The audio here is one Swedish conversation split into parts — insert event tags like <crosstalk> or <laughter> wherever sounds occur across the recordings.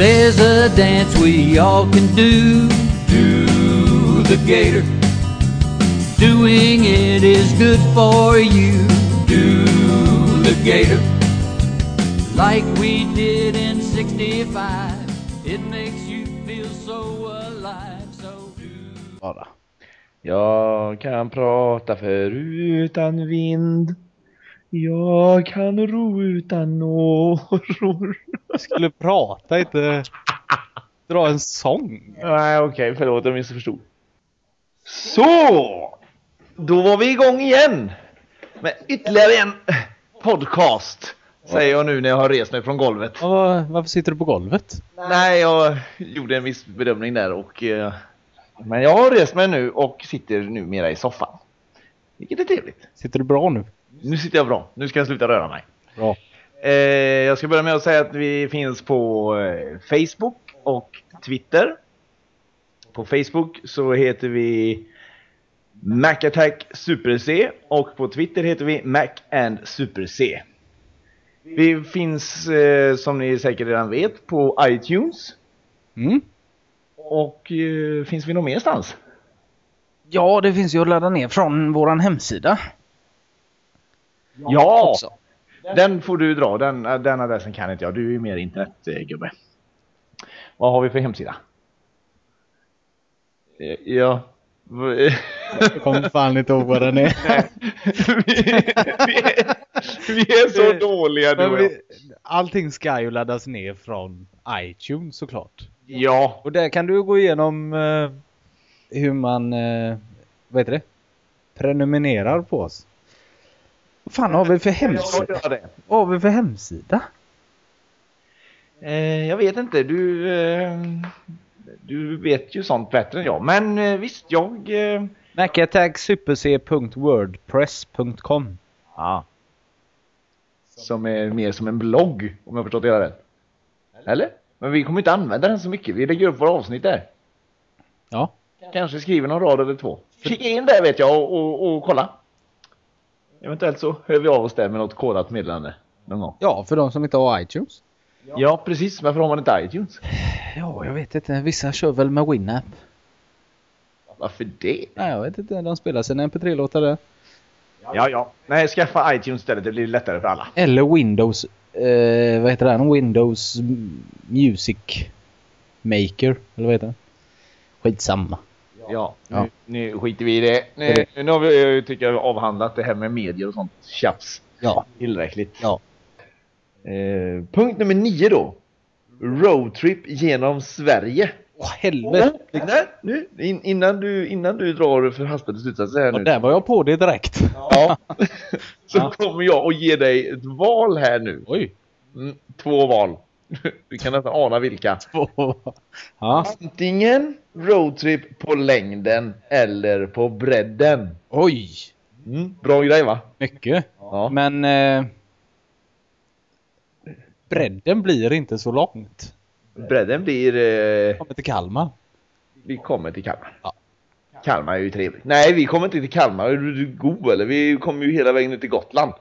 There's a dance we all can do. Do the gator. Doing it is good for you. Do the gator. Like we did in 65. It makes you feel so alive. So do. Jag kan prata för utan vind. Jag kan ro utan åror. Jag skulle prata, inte dra en sång. Nej, okej, förlåt, jag missförstod. Så! Då var vi igång igen! Med ytterligare en podcast. Säger jag nu när jag har rest mig från golvet. Var- varför sitter du på golvet? Nej, jag gjorde en viss bedömning där och... eh, Men jag har rest mig nu och sitter numera i soffan. Vilket är trevligt. Sitter du bra nu? Nu sitter jag bra. Nu ska jag sluta röra mig. Bra. Eh, jag ska börja med att säga att vi finns på eh, Facebook och Twitter. På Facebook så heter vi MacAttack Super C och på Twitter heter vi Mac and Super C. Vi finns eh, som ni säkert redan vet på iTunes Mm. och eh, finns vi någon merstans? Ja, det finns ju att ladda ner från våran hemsida. Ja! Också. Den får du dra, den, den adressen kan inte jag. Du är ju mer internetgubbe. Vad har vi för hemsida? Eh, Ja. Jag kommer fan inte ihåg vad den är. vi, vi, är, vi är så dåliga du och jag. vi, allting ska ju laddas ner från iTunes såklart. Ja. Och där kan du gå igenom eh, hur man, eh, vad heter det? Prenumererar på oss. Vad fan har vi för hemsida? Vad har vi för hemsida? Eh, jag vet inte, du, eh, du vet ju sånt bättre än jag. Men eh, visst, jag... Eh, macattacksuperc.wordpress.com ja. Som är mer som en blogg, om jag förstått det hela rätt. Eller? Men vi kommer inte använda den så mycket. Vi lägger upp våra avsnitt där. Ja. Kanske skriver någon rad eller två. Kika in där vet jag och, och, och kolla. Eventuellt så hör vi av oss där med något kodat meddelande. Någon gång. Ja, för de som inte har iTunes. Ja, precis. Varför har man inte iTunes? Ja, jag vet inte. Vissa kör väl med Winamp. Varför det? Nej, jag vet inte. De spelar sina MP3-låtar där. Ja, ja. Nej, skaffa iTunes istället. Det blir lättare för alla. Eller Windows, eh, vad heter den? Windows Music Maker, eller vad heter den? Skitsamma. Ja, Ja. Nu, nu skiter vi i det. Nu, nu har vi, tycker jag, avhandlat det här med medier och sånt tjafs Ja. tillräckligt. Ja. Eh, punkt nummer nio då. Roadtrip genom Sverige. Åh helvete! Nej, nu, in, innan, du, innan du drar förhastade slutsatser här Och nu. där var jag på det direkt. Ja. <laughs> <laughs> Så Ja. kommer jag att ge dig ett val här nu. Oj! Mm, två val. Du kan nästan ana vilka. <laughs> Ja. Antingen roadtrip på längden eller på bredden. Oj! Mm, bra grej va? Mycket. Ja. Men eh, bredden blir inte så långt. Bredden blir... Eh, Kommer till Kalmar. vi kommer till Kalmar. Ja. Kalmar är ju trevligt. Nej, vi kommer inte till Kalmar. Är du god eller? Vi kommer ju hela vägen ut till Gotland.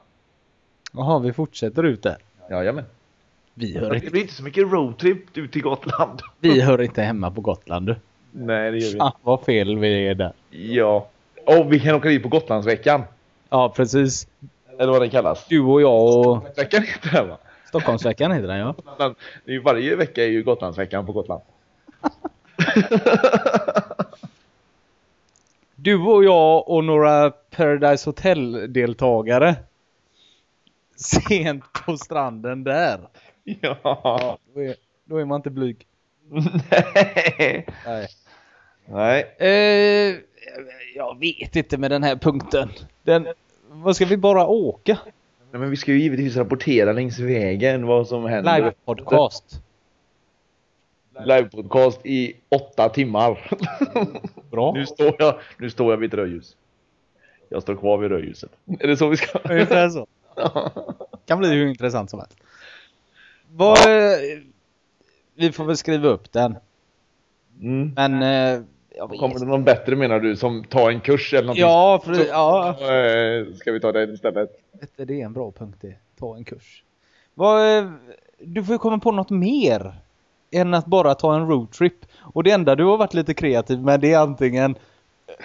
Jaha, vi fortsätter ut där. Jajamän. Vi hör, Det inte, blir inte så mycket roadtrip ut till Gotland. <laughs> vi hör inte hemma på Gotland du. Nej, det gör vi inte. Vad fel vi är där. Ja. Och vi kan åka dit på Gotlandsveckan. Ja, precis. Eller vad den kallas. Du och jag och Veckan heter det va? Stockholmsveckan heter den ja. Gotland- Det är ju varje vecka är ju Gotlandsveckan på Gotland. <laughs> Du och jag och några Paradise Hotel-deltagare. Sent på stranden där. <laughs> Ja. Då är, då är man inte blyg. Nej. Nej. Nej. Eh, jag vet inte med den här punkten. Den, vad ska vi bara åka? Nej, men vi ska ju givetvis rapportera längs vägen vad som händer. Live-podcast. Livepodcast i åtta timmar. <laughs> Bra. nu, står jag, nu står jag vid ett rödljus. Jag står kvar vid rödljuset. Är det så vi ska? <laughs> Ungefär så. Kan bli hur intressant som helst. Vad, eh, vi får väl skriva upp den. Mm. Men eh. Kommer det någon bättre menar du som tar en kurs eller någonting? Ja, för, ja. Eh, Ska vi ta det istället? Det är en bra punkt det. Ta en kurs. Vad, eh, du får ju komma på något mer. än att bara ta en roadtrip. Och det enda du har varit lite kreativ med det är antingen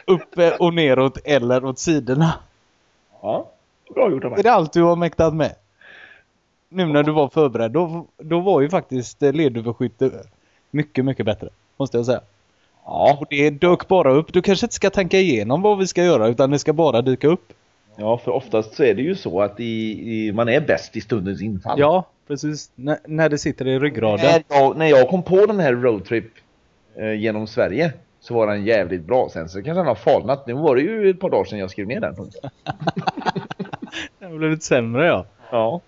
uppe och neråt eller åt sidorna. Ja, bra gjort av Är mig. det allt du har mäktat med? Nu när du var förberedd, då, då var ju faktiskt eh, ledöverskytte mycket, mycket bättre. Måste jag säga. Ja, Och det dök bara upp. Du kanske inte ska tänka igenom vad vi ska göra utan det ska bara dyka upp. ja, för oftast så är det ju så att i, i, man är bäst i stundens infall. Ja, precis. N när det sitter i ryggraden. När jag, när jag kom på den här roadtrip eh, genom Sverige så var den jävligt bra. Sen så kanske den har falnat. Nu var det ju ett par dagar sedan jag skrev ner den. <laughs> Det har blivit sämre ja. Ja.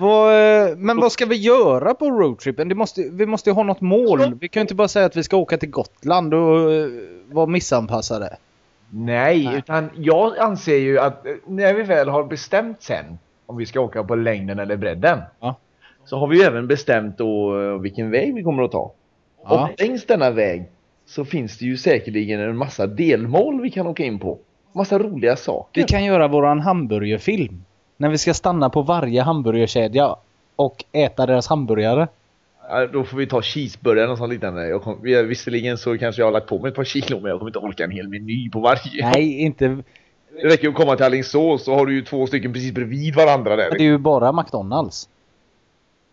Eh, men vad ska vi göra på roadtrippen? Det måste, vi måste ju ha något mål. Vi kan ju inte bara säga att vi ska åka till Gotland och eh, vara missanpassade. Nej, utan jag anser ju att eh, när vi väl har bestämt sen om vi ska åka på längden eller bredden. Ja. Så har vi ju även bestämt då vilken väg vi kommer att ta. Ja. Och längs denna väg så finns det ju säkerligen en massa delmål vi kan åka in på. Massa roliga saker. Vi kan göra våran hamburgerfilm. När vi ska stanna på varje hamburgerkedja och äta deras hamburgare. Ja, då får vi ta cheeseburgaren och sånt liknande. Jag kom, vi- visserligen så kanske jag har lagt på mig ett par kilo men jag kommer inte orka en hel meny på varje. Nej, inte... Det räcker att komma till Alingsås så har du ju två stycken precis bredvid varandra där. Det är ju bara McDonalds.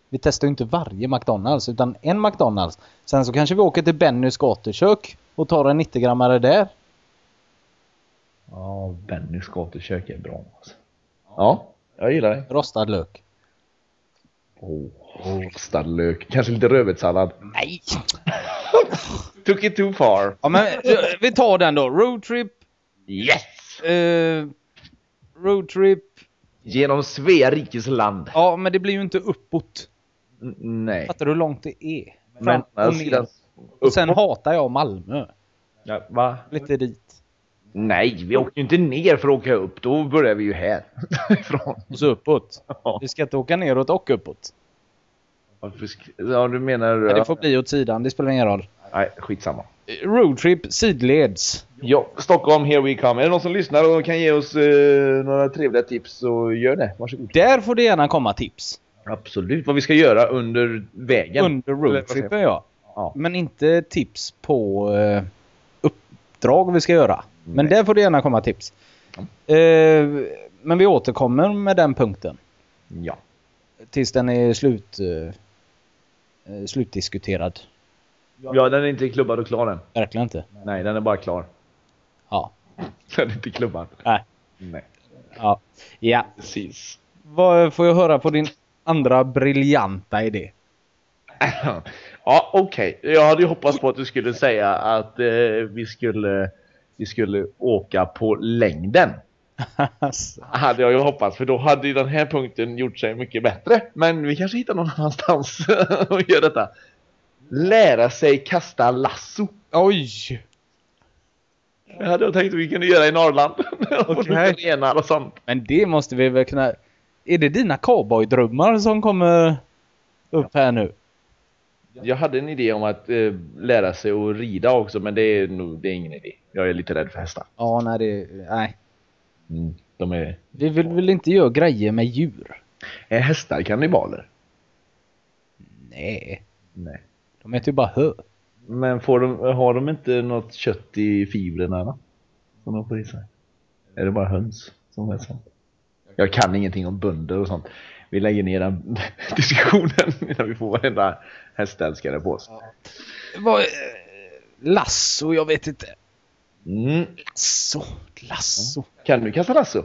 Vi testar ju inte varje McDonalds utan en McDonalds. Sen så kanske vi åker till Bennys gatukök och tar en 90-grammare där. Ja, Bennys gatukök är bra alltså. Ja, jag gillar det. Rostad lök. Åh, rostad lök. Kanske lite rödbetssallad. Nej! <laughs> Took it too far. Ja men vi tar den då. Roadtrip. Yes! Eh, roadtrip. Genom Svea rikes land. Ja men det blir ju inte uppåt. N- nej. Fattar du hur långt det är? Men Fram och alltså, ner. Och sen hatar jag Malmö. ja, va? Lite dit. Nej, vi åker ju inte ner för att åka upp. Då börjar vi ju här. <laughs> Ifrån. Och så uppåt. Ja. Vi ska inte åka neråt och uppåt. Ja, du menar... Men det får bli åt sidan, det spelar ingen roll. Nej, skitsamma. Eh, Roadtrip sidleds. Ja, Stockholm, here we come. Är det någon som lyssnar och kan ge oss eh, några trevliga tips så gör det. Varsågod. Där får det gärna komma tips. Absolut. Vad vi ska göra under vägen. Under roadtrippen ja. Ja. Men inte tips på eh, uppdrag vi ska göra. Men Nej. där får det gärna komma tips. Eh, men vi återkommer med den punkten. Ja. Tills den är slut, eh, eh, slutdiskuterad. Ja, den är inte klubbad och klar än. Verkligen inte. Nej, den är bara klar. Ja. <laughs> Den är inte klubbad. Nej. Nej. Ja. ja. Precis. Vad får jag höra på din andra briljanta idé? <laughs> ja, okej. Jag hade ju hoppats på att du skulle säga att eh, vi skulle vi skulle åka på längden. <laughs> Hade jag ju hoppats, för då hade ju den här punkten gjort sig mycket bättre. Men vi kanske hittar någon <laughs> annanstans <laughs> och gör detta. Lära sig kasta lasso. Oj! Det hade jag tänkt att vi kunde göra i Norrland. renar och sånt. Men det måste vi väl kunna... Är det dina cowboydrömmar som kommer upp här nu? Jag hade en idé om att eh, lära sig att rida också, men det är nog det är ingen idé. Jag är lite rädd för hästar. Ja, nej det... Nej. Mm, de är... Vi vill väl inte göra grejer med djur? Är hästar kannibaler? Nej. Nej. De äter ju bara hö. Men får de, har de inte något kött i fibrerna då? Som de får i sig? Är det bara höns som är sånt? Jag kan ingenting om bönder och sånt. Vi lägger ner den <laughs> diskussionen <laughs> innan vi får varenda hästälskare på oss. Vad... eh, Lasso, jag vet inte. Mm. Lasso, lasso. Kan du kasta lasso?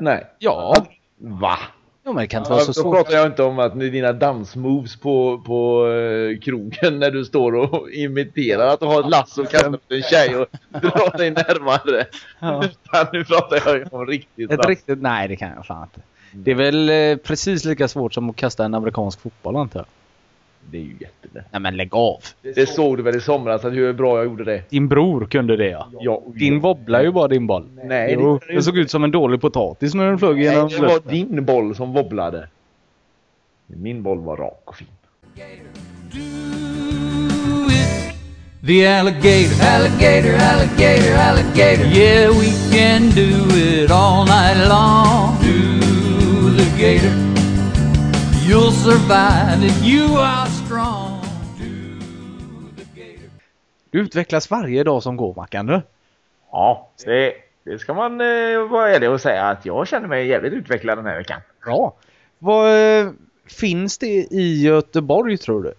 Nej. Ja. Va? Ja, men det kan inte vara Ja, så då svårt. pratar jag inte om att ni- dina dansmoves på, på eh, krogen när du står och <laughs> imiterar att du har ett lasso och kastar mot en tjej och drar dig närmare. Ja. Nu pratar jag om riktigt Ett lasso. riktigt... Nej, det kan jag fan inte. Det är väl eh, precis lika svårt som att kasta en amerikansk fotboll antar jag. Det är ju jättelätt. Nej men lägg av. Det såg du väl i somras att hur bra jag gjorde det? Din bror kunde det ja. Ja, Din wobblar ju bara din boll. Nej, Jo, det, det såg ut som en dålig potatis när den flög Nej, genom det var luften. din boll som wobblade. Min boll var rak och fin. The alligator, alligator, alligator, alligator. Yeah, we can do it all night long gator. You'll survive if you are strong. Du utvecklas varje dag som går, Mackan, du. Ja, det, det ska man eh, vara ärlig och säga att jag känner mig jävligt utvecklad den här veckan. Bra. Vad, eh, finns det i Göteborg, tror du?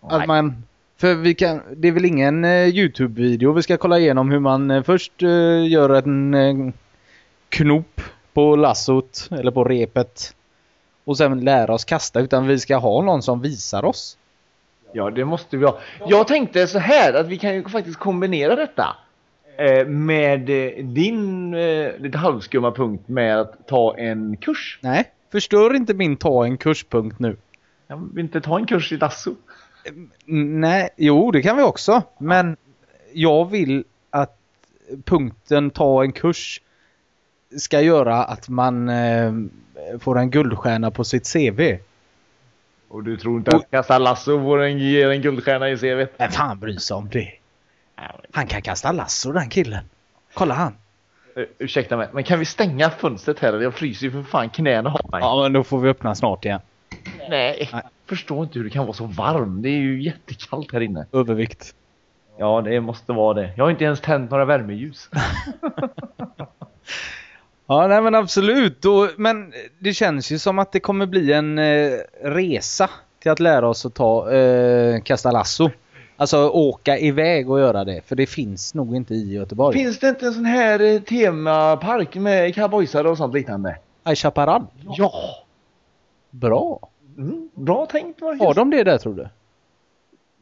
Nej. Att man... För vi kan, det är väl ingen eh, Youtube-video vi ska kolla igenom hur man eh, först gör en knop på lassot eller på repet och sen lära oss kasta utan vi ska ha någon som visar oss. Ja, det måste vi ha. Jag tänkte så här att vi kan ju faktiskt kombinera detta eh, med eh, din eh, lite halvskumma punkt med att ta en kurs. Nej, förstör inte min ta en kurspunkt nu. Jag vill inte ta en kurs i lasso. N- Nej, jo det kan vi också. Men jag vill att punkten ta en kurs ska göra att man eh, får en guldstjärna på sitt CV. Och du tror inte att kasta lasso får en, ger en guldstjärna i CVt? Vem fan bryr sig om det? Han kan kasta lasso den killen. Kolla han. Uh, ursäkta mig, men kan vi stänga fönstret här? Jag fryser ju för fan knäna har mig. Ja men då får vi öppna snart igen. Nej. Nej. Förstår inte hur det kan vara så varm. Det är ju jättekallt här inne. Övervikt. Ja, det måste vara det. Jag har inte ens tänt några värmeljus. <laughs> Ja nej men absolut. Då, men det känns ju som att det kommer bli en eh, resa till att lära oss att ta eh, kasta lasso. Alltså åka iväg och göra det. För det finns nog inte i Göteborg. Finns det inte en sån här eh, temapark med cowboysare och sånt liknande? High Chaparral. Ja! Bra. Mm, bra tänkt Marcus. Har de det där tror du?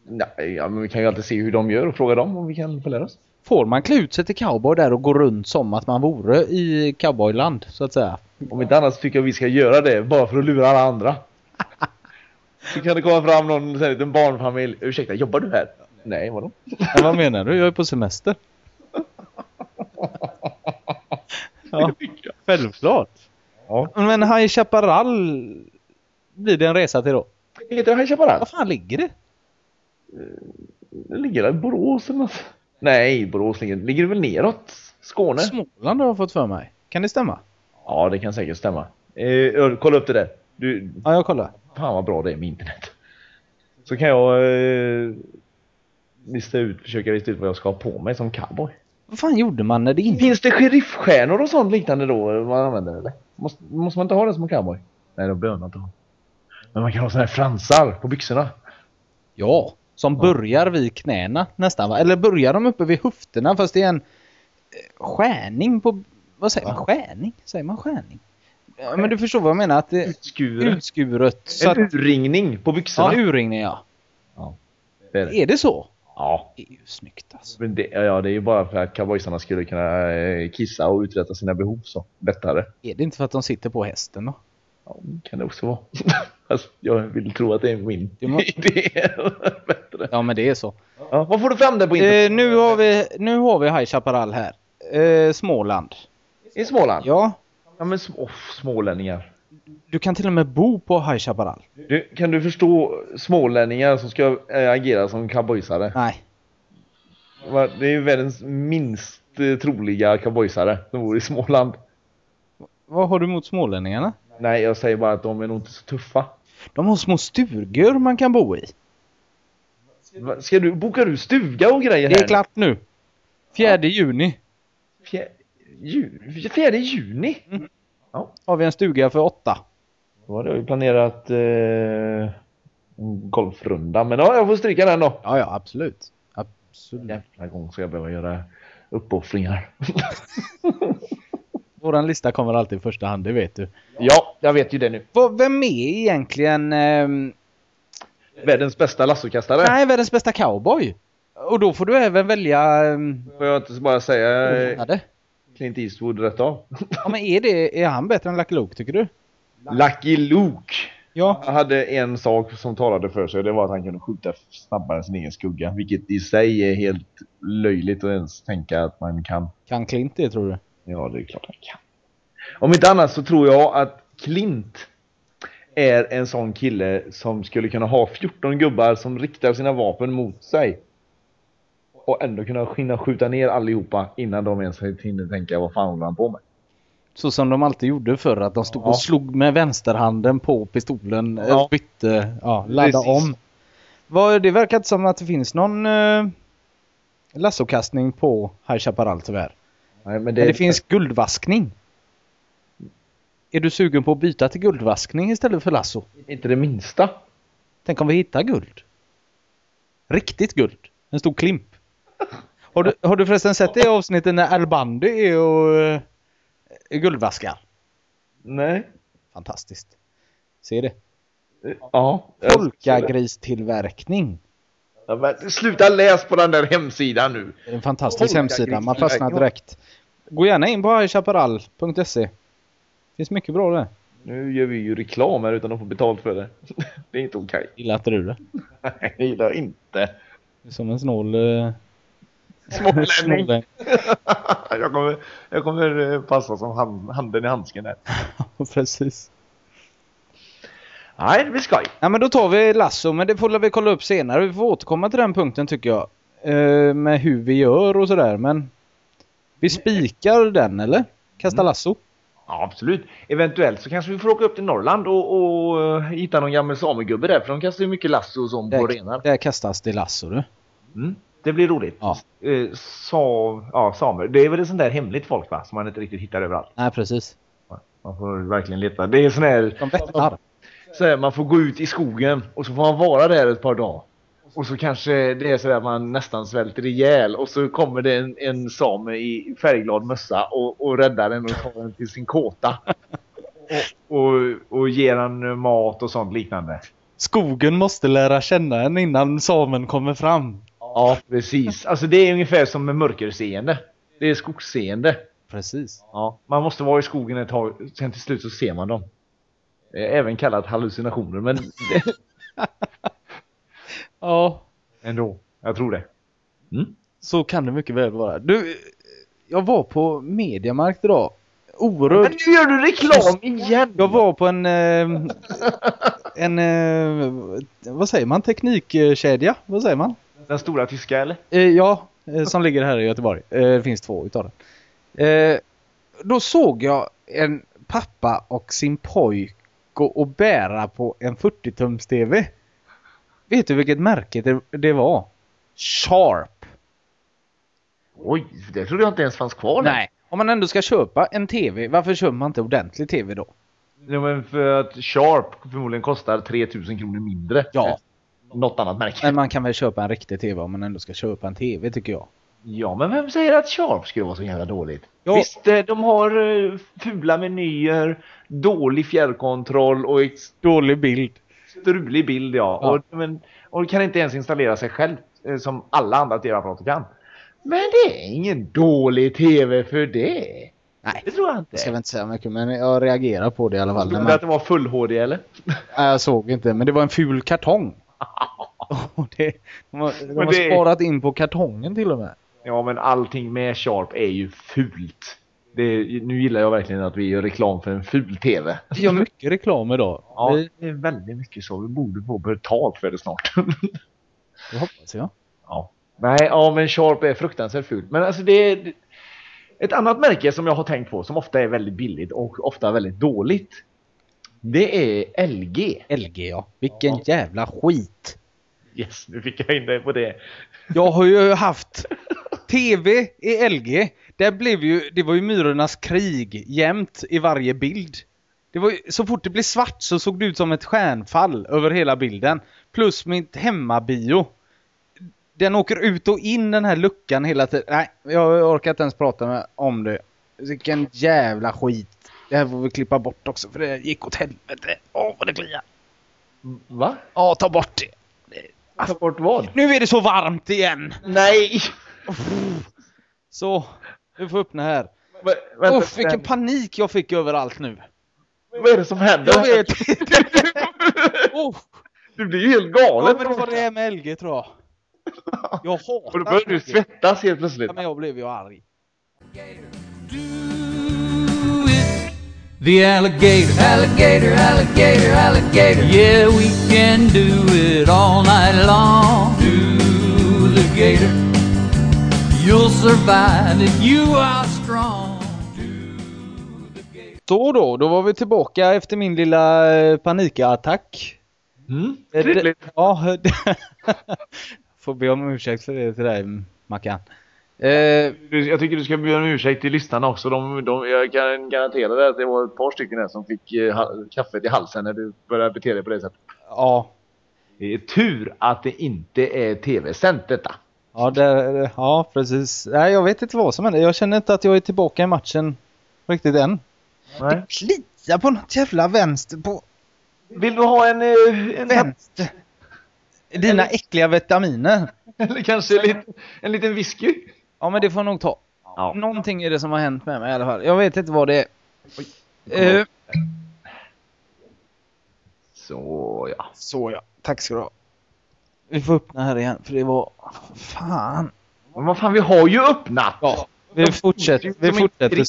Nej, ja, men vi kan ju alltid se hur de gör och fråga dem om vi kan få lära oss. Får man klä ut sig till cowboy där och gå runt som att man vore i cowboyland så att säga? Om inte annat så tycker jag vi ska göra det bara för att lura alla andra. Så kan det komma fram någon sån här liten barnfamilj. Ursäkta, jobbar du här? Nej, vadå? Ja, vad menar du? Jag är på semester. ja, självklart. Ja. Men High Chaparral blir det en resa till då? Heter det High Chaparral? Var fan ligger det? Det ligger där i Borås eller något. Nej, Borås ligger, ligger väl neråt? Skåne? Småland har jag fått för mig. Kan det stämma? Ja, det kan säkert stämma. Eh, kolla upp det där. Du, Ja, jag kollar. fan vad bra det är med internet. Så kan jag eh, lista ut, försöka lista ut vad jag ska ha på mig som cowboy. Vad fan gjorde man när det inte... Finns det sheriffstjärnor och sånt liknande då man använder eller? Måste, måste man inte ha det som en cowboy? Nej, de behöver man inte ha. Men man kan ha såna här fransar på byxorna. Ja, som börjar vid knäna nästan va? Eller börjar de uppe vid höfterna fast det är en eh, skärning på... Vad säger Ja. man? Skärning? Säger man skärning? Ja, men du förstår vad jag menar? Att det Utskuret. utskuret. Så att, En urringning på byxorna. ja, urringning ja. det är det. Är det så? Ja. Det är ju snyggt alltså. Men det, ja, det är ju bara för att cowboysarna skulle kunna eh, kissa och uträtta sina behov så lättare. Är det inte för att de sitter på hästen då? Ja, kan det också vara. <laughs> alltså, jag vill tro att det är min Det må- <laughs> idé. <laughs> Bättre. Ja men det är så. Ja, vad får du fram där på internet? Eh, nu, har vi, nu har vi High Chaparral här. Eh, Småland. I Småland? Ja. Ja, men oh, smålänningar. Du kan till och med bo på High Chaparral. Du, kan du förstå smålänningar som ska äh, agera som cowboysare? Nej. Det är ju världens minst eh, troliga cowboysare som bor i Småland. Vad har du mot smålänningarna? Nej, jag säger bara att de är nog inte så tuffa. De har små stugor man kan bo i. Va, Ska du, bokar du stuga och grejer Det här? är klart nu. 4 juni Fjär, ju, fjärde juni? Mm. Ja, har vi en stuga för åtta. då hade jag ju planerat eh, golfrunda. Men ja, jag får stryka den då. Ja, ja, absolut. Absolut. Jävla gång ska jag behöva göra uppoffringar. <laughs> Våran lista kommer alltid i första hand, det vet du. ja, jag vet ju det nu. Vad- Vem är egentligen ehm, Världens bästa lassokastare. nej, världens bästa cowboy? Och då får du även välja um, Får jag inte bara säga eh. Clint Eastwood rätt av? Ja, men är, det, är han bättre än Lucky Luke tycker du? Lucky Luke. Ja. Han hade en sak som talade för sig. Det var att han kunde skjuta snabbare än sin egen skugga. Vilket i sig är helt löjligt att ens tänka att man kan. Kan Clint det tror du? Ja, det är klart han kan. Om inte annat så tror jag att Clint är en sån kille som skulle kunna ha 14 gubbar som riktar sina vapen mot sig. Och ändå kunna hinna skjuta ner allihopa innan de ens hinner tänka vad fan håller han på med. Så som de alltid gjorde förr, att de stod Ja. och slog med vänsterhanden på pistolen, Ja. ja. bytte, ja, ladda Precis. om. Vad, det verkar inte som att det finns någon, eh, lassokastning på High Chaparral tyvärr. Nej, men Men det finns guldvaskning. Är du sugen på att byta till guldvaskning istället för lasso? inte det minsta. Tänk om vi hittar guld? Riktigt guld. En stor klimp. Har du, har du förresten sett det avsnittet när Bundy är och uh, guldvaskar? Nej. Fantastiskt. Se det. Ja. Polkagristillverkning. Ja, men sluta läs på den där hemsidan nu. Det är en fantastisk hemsida. Man fastnar direkt. Gå gärna in på highchaparral.se. finns mycket bra där. Nu gör vi ju reklam här utan att få betalt för det. <laughs> Det är inte okej. Gillar inte du det? <laughs> Nej, det gillar jag inte. Det är som en snål... Uh, Smålänning. <laughs> jag, kommer, jag kommer eh, passa som hand, handen i handsken här. Precis. Nej, det blir skoj. Ja men då tar vi lasso, men det får vi kolla upp senare. Vi får återkomma till den punkten tycker jag. Eh, med hur vi gör och sådär, men... Vi spikar den eller? Kasta lasso? Ja, absolut. Eventuellt så kanske vi får åka upp till Norrland och, och eh, hitta någon gammal samegubbe där. För de kastar ju mycket lasso och sånt på renar. Där, kastas det lasso du. Mm. Det blir roligt. Ja. Eh, sa, ja, samer. Det är väl ett sånt där hemligt folk va? Som man inte riktigt hittar överallt. Nej precis. Man får verkligen leta. Det är sån här, De vättar. Så här, man får gå ut i skogen och så får man vara där ett par dagar. Och så kanske det är så att man nästan svälter ihjäl och så kommer det en, en same i färgglad mössa och, och räddar en och tar den till sin kåta. Och, och, och ger en mat och sånt liknande. Skogen måste lära känna en innan samen kommer fram. Ja, precis. Alltså det är ungefär som med mörkerseende. Det är skogsseende. Precis. Ja, man måste vara i skogen ett tag, sen till slut så ser man dem. Eh, Även kallat hallucinationer, men <laughs> Ja, ändå. Jag tror det. Mm. så kan det mycket väl vara. Du, jag var på Mediamarkt idag. Men Oerhört. nu gör du reklam igen! Jag var på en... Eh, en... Eh, vad säger man? Teknikkedja? Vad säger man? Den stora tyska eller? Eh, ja, eh, som ligger här i Göteborg. Eh, det finns två utav den. Då såg jag en pappa och sin pojk gå och bära på en 40-tums TV. Vet du vilket märke det, det var? Sharp. Oj, det trodde jag inte ens fanns kvar. Nej. Om man ändå ska köpa en TV, varför köper man inte ordentlig TV då? Ja, men för att Sharp förmodligen kostar 3000 kronor mindre. Ja. än Något annat märke. Men man kan väl köpa en riktig TV om man ändå ska köpa en TV tycker jag. Ja, men vem säger att Sharp skulle vara så jävla dåligt? Ja. Visst, eh, de har eh, fula menyer, dålig fjärrkontroll och ett Dålig bild. strulig bild, ja. Ja. Och, men, och kan inte ens installera sig själv eh, som alla andra tv-apparater kan. Men det är ingen dålig tv för det. Nej, Det tror jag inte. jag ska väl inte säga mycket men jag reagerar på det i alla fall. Det man, att det var full HD eller? <laughs> Nej, jag såg inte, men det var en ful kartong. <laughs> <laughs> Det, de har, de har det- sparat in på kartongen till och med. Ja, men allting med Sharp är ju fult. Det, nu gillar jag verkligen att vi gör reklam för en ful tv. Vi gör mycket reklam idag. Ja, Vi, det är väldigt mycket så. Vi borde få betalt för det snart. <laughs> det hoppas jag. ja. Nej, ja men Sharp är fruktansvärt fult. Men alltså det är ett annat märke som jag har tänkt på som ofta är väldigt billigt och ofta väldigt dåligt. Det är LG. LG ja. Vilken jävla skit. Yes, nu fick jag in dig på det. Jag har ju haft TV i LG. Där blev ju, det var ju myrornas krig jämt i varje bild. Det var ju, så fort det blev svart så såg det ut som ett stjärnfall över hela bilden. Plus mitt hemmabio. Den åker ut och in den här luckan hela tiden. Nej, jag orkar inte ens prata med, om det. Vilken jävla skit. Det här får vi klippa bort också för det gick åt helvete. Åh vad det kliar. Va? Ja, ta bort det. Ta bort vad? Nu är det så varmt igen. Nej! Så, vi får öppna här. Va- Vänta, Uff, vilken vänta. panik jag fick överallt nu. Vad är det som händer? Jag vet <laughs> oh, Du blir ju helt ja, galen. men det var det med LG tror jag. Jag hatar <laughs> Och då börjar du svettas helt plötsligt. Ja, men jag blev ju arg. The alligator, alligator, alligator, alligator. Yeah, we can do it all night long. Do the gator. You'll survive if you are strong. Så då, då var vi tillbaka efter min lilla eh, panikattack. Mm, trevligt. Ja, <laughs> får be om ursäkt för det till dig Mackan. Eh, Jag tycker du ska be om ursäkt till lyssnarna också. De, de, jag kan garantera dig att det var ett par stycken där som fick eh, kaffet i halsen när du började bete dig på det sättet. ja, Det är tur att det inte är tv-sänt detta. Ja, där, ja, precis. Nej, jag vet inte vad som händer. Jag känner inte att jag är tillbaka i matchen riktigt än. Nej. Klia på något jävla vänster på Vill du ha en, eh, en vänster. Dina äckliga vitaminer. eller kanske en liten, en liten whisky? Ja, men det får jag nog ta. Ja. Någonting är det som har hänt med mig i alla fall. Jag vet inte vad det är. Eh, Så ja. så ja, tack ska du ha. Vi får öppna här igen, för det var... Fan. Men vad fan, vi har ju öppnat! Ja, vi fortsätter. Vi fortsätter.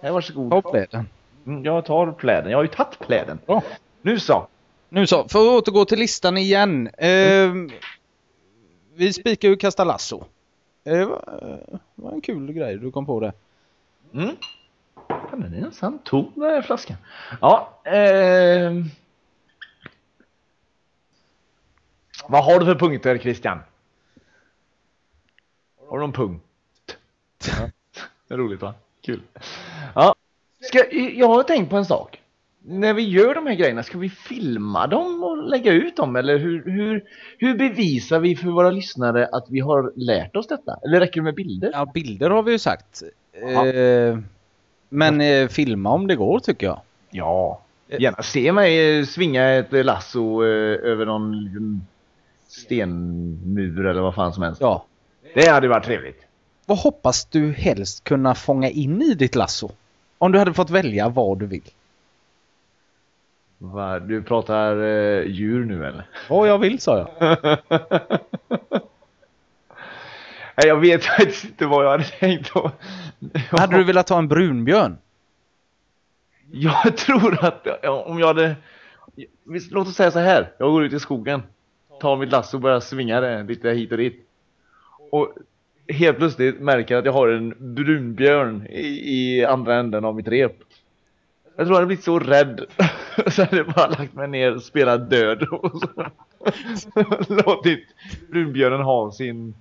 Nej, varsågod. Ta pläden. Mm, Jag tar pläden. Jag har ju tagit pläden. Bra. Nu så. Nu så, för att återgå till listan igen. Eh, vi spikar ju kasta lasso. Eh, Det var, det var en kul grej du kom på det. Mm. Den är nästan tom den här flaskan. Ja. ehm. Vad har du för punkter Christian? Har du någon punkt? Ja. <laughs> Det är roligt va? Kul. Ja. Ska, jag har tänkt på en sak. När vi gör de här grejerna, ska vi filma dem och lägga ut dem? Eller hur, hur, hur bevisar vi för våra lyssnare att vi har lärt oss detta? Eller räcker det med bilder? Ja, bilder har vi ju sagt. Eh, men eh, filma om det går tycker jag. Ja, gärna se mig eh, svinga ett lasso eh, över någon stenmur eller vad fan som helst. Ja. Det hade varit trevligt. Vad hoppas du helst kunna fånga in i ditt lasso? Om du hade fått välja vad du vill. Va, du pratar eh, djur nu eller? Vad jag vill sa jag. <laughs> Nej, jag vet faktiskt inte vad jag hade tänkt. Hade du velat ta en brunbjörn? Jag tror att ja, om jag hade... Låt oss säga så här. Jag går ut i skogen. Tar mitt lasso och börjar svinga det lite hit och dit. Och helt plötsligt märker jag att jag har en brunbjörn i, i andra änden av mitt rep. Jag tror jag hade blivit så rädd. <laughs> Så hade jag bara lagt mig ner och spelat död. <laughs> Och så låtit brunbjörnen ha sin,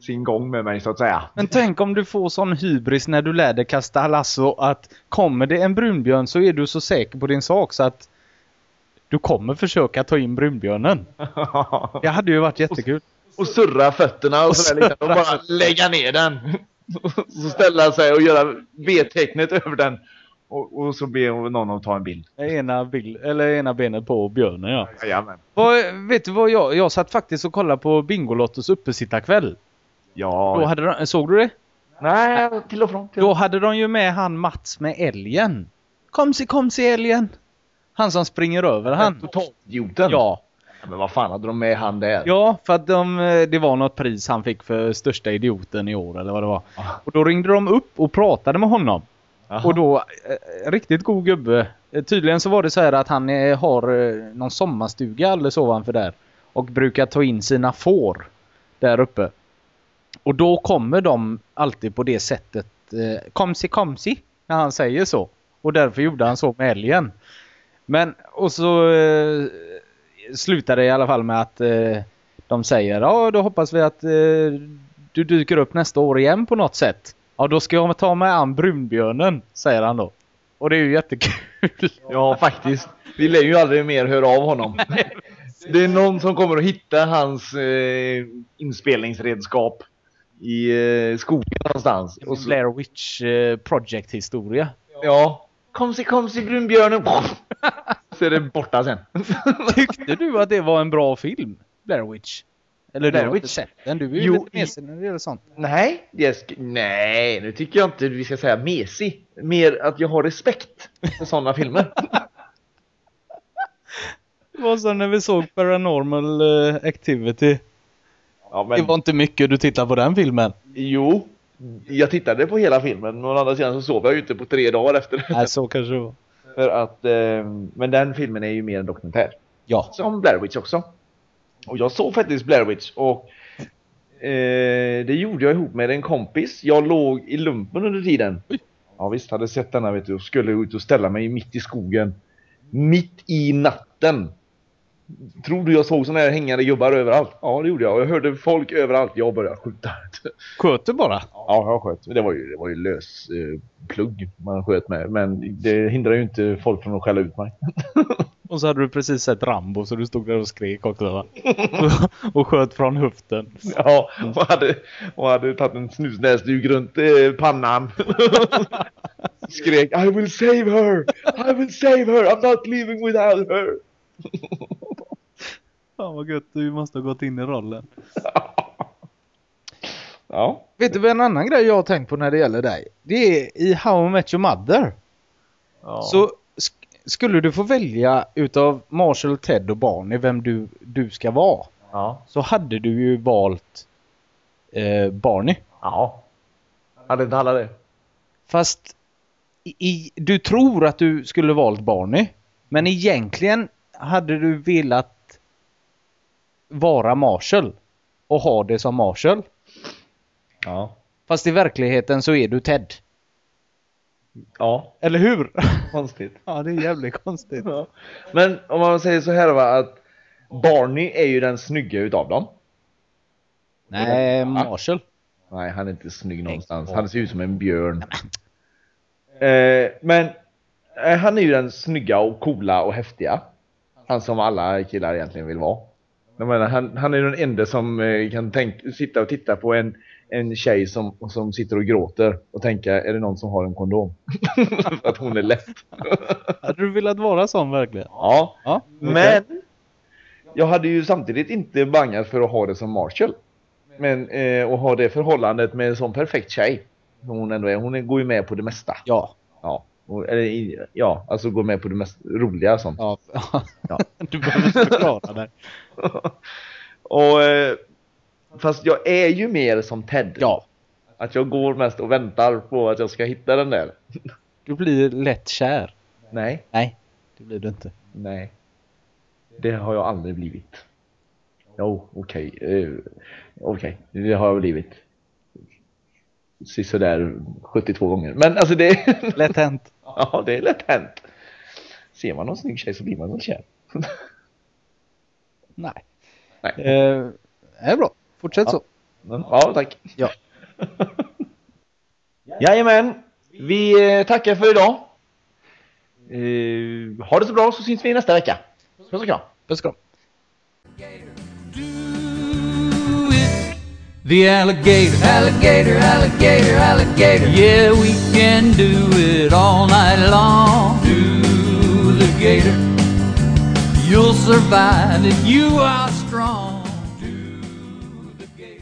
sin gång med mig så att säga. Men tänk om du får sån hybris när du lär dig kasta lasso att kommer det en brunbjörn så är du så säker på din sak så att du kommer försöka ta in brunbjörnen. Det hade ju varit <laughs> jättekul. och surra fötterna och sådär liksom, och bara lägga ner den. Och <laughs> så ställa sig och göra V-tecknet över den. Och, och så be någon att ta en bild. Ena, bil, eller ena benet på björnen ja. Jajamän. Vad, vet du vad jag, jag satt faktiskt och kollade på Bingolottos uppesittarkväll. Ja. Då hade de, såg du det? Nej, till och från. Till och Då hade de ju med han Mats med älgen. Komsi komsi älgen. Han som springer över han. Totalidioten. Ja. Men vad fan hade de med han där? Ja, för att de, det var något pris han fick för största idioten i år eller vad det var. Ah. Och då ringde de upp och pratade med honom. Jaha. Och då, eh, riktigt god gubbe. Eh, Tydligen så var det så här att han eh, har eh, någon sommarstuga alldeles ovanför där. Och brukar ta in sina får där uppe. Och då kommer de alltid på det sättet, eh, komsi komsi, när han säger så. Och därför gjorde han så med älgen. Men, och så eh, slutar det i alla fall med att eh, de säger ja då hoppas vi att eh, du dyker upp nästa år igen på något sätt. Ja då ska jag ta mig an brunbjörnen, säger han då. Och det är ju jättekul. <laughs> Ja, faktiskt. Vi lär ju aldrig mer höra av honom. <laughs> Det är någon som kommer att hitta hans eh, inspelningsredskap i eh, skogen någonstans. Blair Witch eh, Project historia. ja. Komsi komsi brunbjörnen. <laughs> Så är det borta sen. <laughs> Tyckte du att det var en bra film? Blair Witch? Eller Blair du har inte Witch? sett den? Du är ju Jo, lite mesig när det gäller sånt. Nej, nej, nu tycker jag inte vi ska säga mesig. Mer att jag har respekt för sådana filmer. Det var så när vi såg Paranormal eh, Activity. Ja, Det var inte mycket du tittade på den filmen. Jo, jag tittade på hela filmen, men å andra sidan så sov jag ju inte på tre dagar efter det. Nej, så kanske det var. För att, eh, men den filmen är ju mer en dokumentär. Ja. Som Blair Witch också. Och jag såg faktiskt Blair Witch och eh, det gjorde jag ihop med en kompis. Jag låg i lumpen under tiden. Ja visst, hade sett denna vet du och skulle ut och ställa mig mitt i skogen. Mitt i natten. Tror du jag såg såna här hängande gubbar överallt? Ja, det gjorde jag. Och jag hörde folk överallt. Jag började skjuta. <laughs> Sköt du bara? Ja, jag sköt. Det var ju, det var ju lös eh, plugg man sköt med. Men det hindrar ju inte folk från att skälla ut mig. <laughs> Och så hade du precis sett Rambo så du stod där och skrek också va? och, <laughs> och sköt från höften. Ja, och hade, och hade tagit en snusnäsduk runt eh, pannan. Skrek I will save her! I will save her! I'm not leaving without her! Fan vad gött, du måste ha gått in i rollen. <laughs> Ja. Vet du vad en annan grej jag har tänkt på när det gäller dig? Det är i How I Met Your Mother. ja. Så sk- skulle du få välja utav Marshall, Ted och Barney vem du, du ska vara. Ja. Så hade du ju valt eh, Barney. Ja. Hade inte alla det? Fast i, i, du tror att du skulle valt Barney. Men egentligen hade du velat vara Marshall. Och ha det som Marshall. Ja. Fast i verkligheten så är du Ted. Ja. Eller hur? Konstigt. <laughs> ja, det är jävligt konstigt. Ja. Men om man säger så här va att Barney är ju den snygga utav dem. Nej, Marshall. Nej, han är inte snygg någonstans. Han ser ut som en björn. Eh, men eh, han är ju den snygga och coola och häftiga. Han som alla killar egentligen vill vara. Menar, han, han är den enda som eh, kan tänk, sitta och titta på en, en tjej som, som sitter och gråter och tänka, är det någon som har en kondom? <laughs> För att hon är lätt. Hade du velat vara sån verkligen? Ja, Ja. men jag hade ju samtidigt inte bangat för att ha det som Marshall. Men eh, och ha det förhållandet med en sån perfekt tjej. Hon ändå är. Hon går ju med på det mesta. Ja. Ja. Och, eller, ja, alltså går med på det mest roliga sånt. Ja. <laughs> Ja. Du behöver inte förklara det. <laughs> och eh, fast jag är ju mer som Ted. Ja. Att jag går mest och väntar på att jag ska hitta den där. Du blir lätt kär. Nej, Nej, det blir du inte. nej. Det har jag aldrig blivit. Jo, okej. eh, okej, det har jag blivit. Sisådär 72 gånger. Men alltså det... Lätt hänt. <laughs> ja, det är lätt hänt. Ser man någon snygg tjej så blir man väl kär. <laughs> Nej. Nej. Eh, det är bra. Fortsätt så. Ja, tack. Ja. <laughs> Jajamän. Vi eh, tackar för idag. Eh, ha det så bra så syns vi nästa vecka. Puss och kram. Puss och kram. The alligator, alligator, alligator, alligator. Yeah, we can do it all night long. Do the gator. You'll survive if you are.